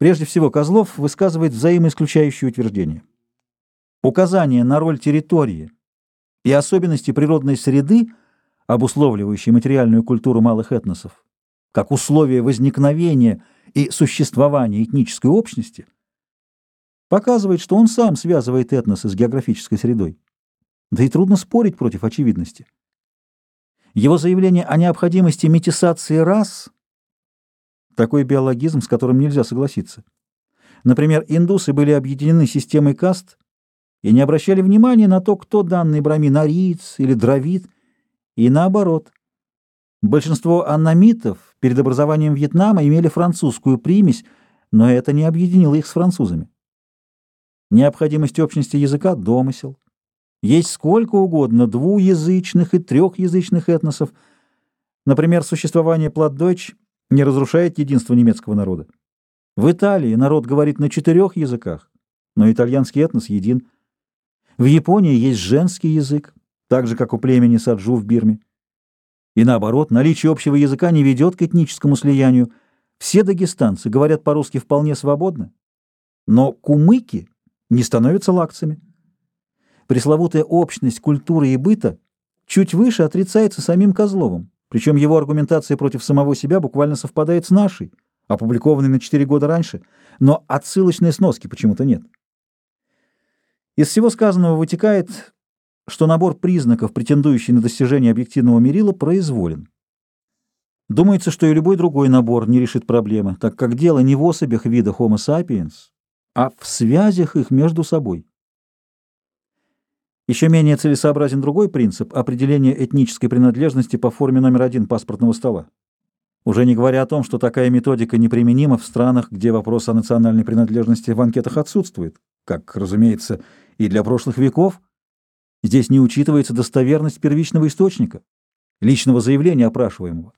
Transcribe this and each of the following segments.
Прежде всего, Козлов высказывает взаимоисключающие утверждения. Указание на роль территории и особенности природной среды, обусловливающей материальную культуру малых этносов, как условие возникновения и существования этнической общности, показывает, что он сам связывает этносы с географической средой. Да и трудно спорить против очевидности. Его заявление о необходимости метисации рас – такой биологизм, с которым нельзя согласиться. Например, индусы были объединены системой каст и не обращали внимания на то, кто данный брамин – ариец или дравид, и наоборот. Большинство аннамитов перед образованием Вьетнама имели французскую примесь, но это не объединило их с французами. Необходимость общности языка – домысел. Есть сколько угодно двуязычных и трехязычных этносов. Например, существование платдойч не разрушает единство немецкого народа. В Италии народ говорит на четырех языках, но итальянский этнос един. В Японии есть женский язык, так же, как у племени Саджу в Бирме. И наоборот, наличие общего языка не ведет к этническому слиянию. Все дагестанцы говорят по-русски вполне свободно, но кумыки не становятся лакцами. Пресловутая общность культуры и быта чуть выше отрицается самим Козловым, причем его аргументация против самого себя буквально совпадает с нашей, опубликованной на 4 года раньше, но отсылочной сноски почему-то нет. Из всего сказанного вытекает, что набор признаков, претендующий на достижение объективного мерила, произволен. Думается, что и любой другой набор не решит проблемы, так как дело не в особях вида Homo sapiens, а в связях их между собой. Еще менее целесообразен другой принцип – определения этнической принадлежности по форме номер один паспортного стола. Уже не говоря о том, что такая методика неприменима в странах, где вопрос о национальной принадлежности в анкетах отсутствует, как, разумеется, и для прошлых веков. Здесь не учитывается достоверность первичного источника, личного заявления опрашиваемого.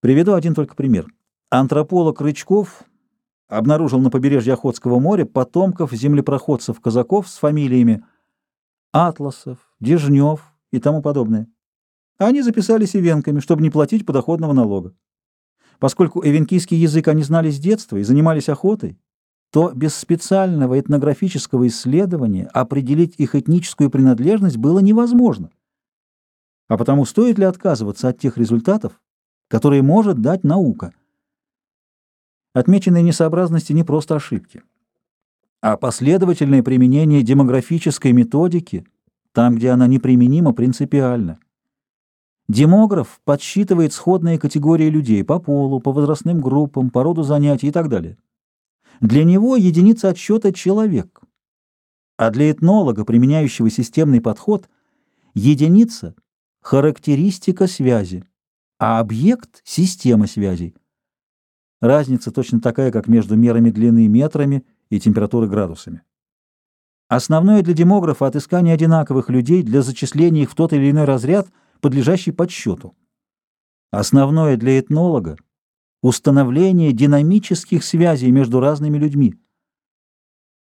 Приведу один только пример. Антрополог Рычков обнаружил на побережье Охотского моря потомков землепроходцев-казаков с фамилиями Атласов, Дежнев и тому подобное. Они записались ивенками, чтобы не платить подоходного налога. Поскольку эвенкийский язык они знали с детства и занимались охотой, то без специального этнографического исследования определить их этническую принадлежность было невозможно. А потому стоит ли отказываться от тех результатов, которые может дать наука? Отмеченные несообразности не просто ошибки а последовательное применение демографической методики там, где она неприменима принципиально. Демограф подсчитывает сходные категории людей по полу, по возрастным группам, по роду занятий и так далее. Для него единица отсчета — человек. А для этнолога, применяющего системный подход, единица — характеристика связи, а объект — система связей. Разница точно такая, как между мерами длины метрами — и температуры градусами. Основное для демографа — отыскание одинаковых людей для зачисления их в тот или иной разряд, подлежащий подсчету. Основное для этнолога — установление динамических связей между разными людьми.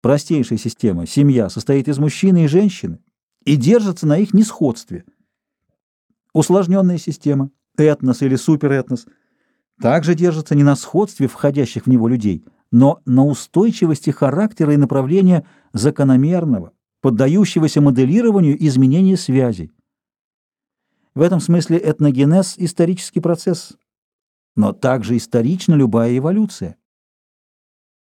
Простейшая система, семья, состоит из мужчины и женщины и держится на их несходстве. Усложненная система, этнос или суперэтнос, также держится не на сходстве входящих в него людей — но на устойчивости характера и направления закономерного, поддающегося моделированию изменения связей. В этом смысле этногенез – исторический процесс, но также исторична любая эволюция.